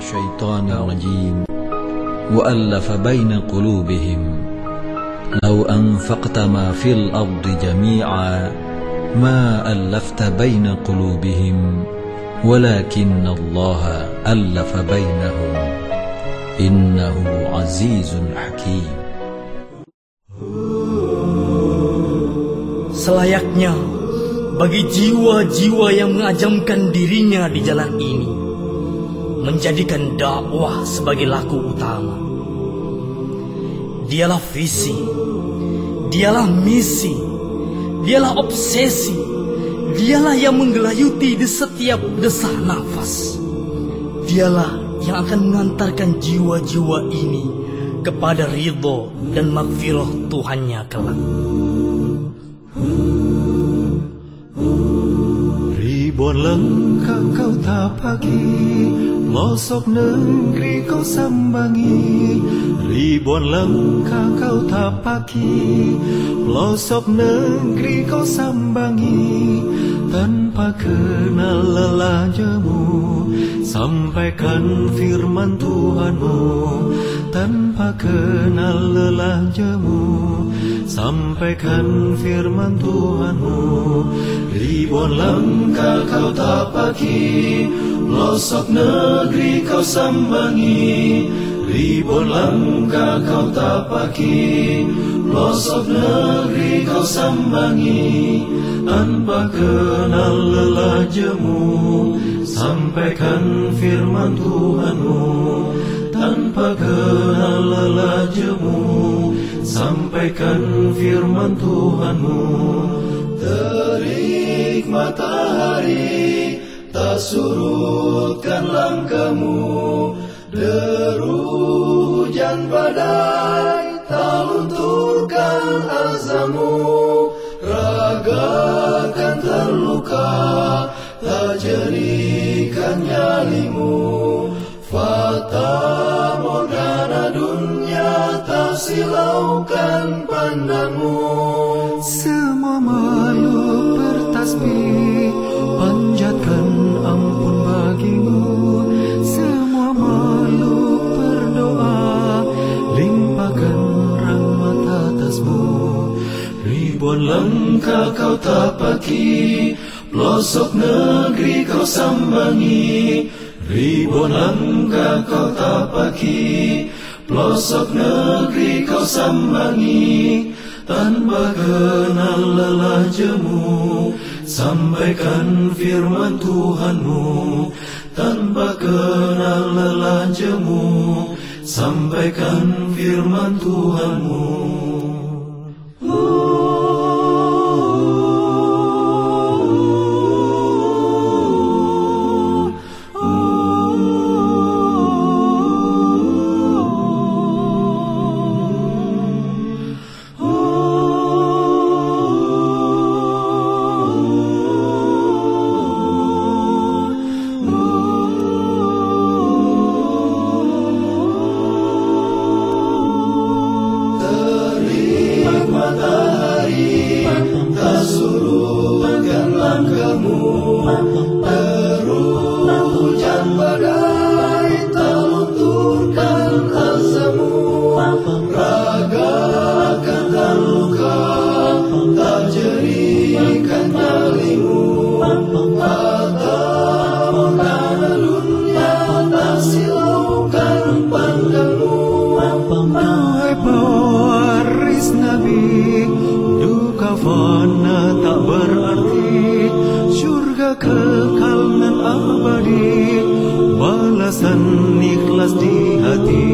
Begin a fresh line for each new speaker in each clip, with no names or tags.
الشيطان الرجيم. وألف بين قلوبهم لو أنفقت ما في الأرض جميعا ما ألفت بين قلوبهم ولكن الله ألف بينهم. إنه عزيز حكيم.
Selayaknya bagi jiwa-jiwa yang mengajamkan dirinya di jalan ini. Menjadikan dakwah sebagai laku utama. Dialah visi, dialah misi, dialah obsesi, dialah yang menggelayuti di setiap desah nafas. Dialah yang akan mengantarkan jiwa-jiwa ini kepada ridho dan makfirah Tuhannya kelak.
Ribuan langkah kau tapaki Pelosok negeri kau sambangi Ribuan langkah kau tapaki Pelosok negeri kau sambangi Tanpa kenal lelah jemu Sampaikan firman Tuhanmu Tanpa kenal lelah jemu Sampaikan firman Tuhanmu Ribuan langkah kau tapaki Pelosok negeri kau sambangi Ribuan langkah kau tapaki. Pelosok negeri kau sambangi Tanpa kenal lelah jemu Sampaikan firman Tuhanmu Tanpa kenal lelah jemu Sampaikan firman Tuhanmu Terik matahari Tak surutkan langkahmu. Deru hujan badai Tak lunturkan azamu. Raga kan terluka Tak jadikan nyalimu. Fata morgana dunia Tak silaukan pandangmu Semua makhluk bertasbih Ribuan langkah kau tapaki Pelosok negeri kau sambangi. Ribuan langkah kau tapaki Pelosok negeri kau sambangi. Tanpa kenal lelah jemu Sampaikan firman Tuhanmu. Tanpa kenal lelah jemu Sampaikan firman Tuhanmu love. Fana tak berarti Surga kekal dan abadi. Balasan ikhlas di hati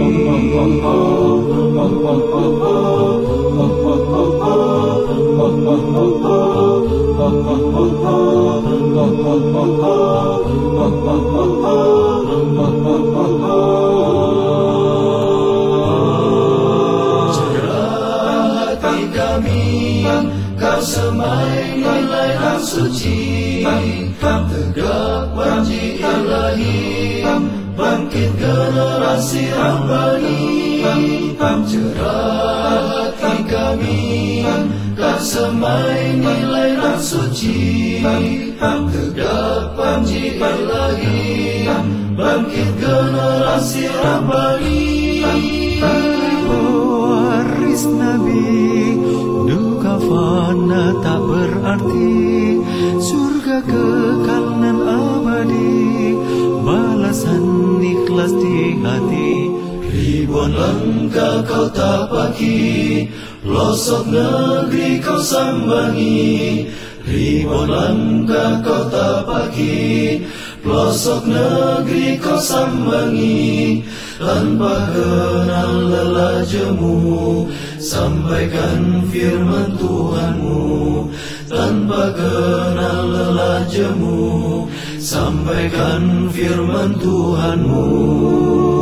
suci. Tegak janji ilahi Bangkit generasi Rabbani Cerah hati kami. Kau semai nilai dan suci. Tegak panji lagi Bangkit generasi Rabbani
Waris Nabi Duka fana tak berarti kekal nan abadi Balasan ikhlas di hati.
Ribuan langkah kau tapaki Pelosok negeri kau sambangi. Ribuan langkah kau tapaki Pelosok negeri kau sambangi. Tanpa kenal lelah jemu Sampaikan firman Tuhanmu. Tanpa kenal jemu Sampaikan firman Tuhanmu